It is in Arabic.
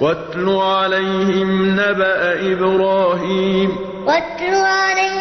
واتل عليهم نبأ إبراهيم. واتل عليهم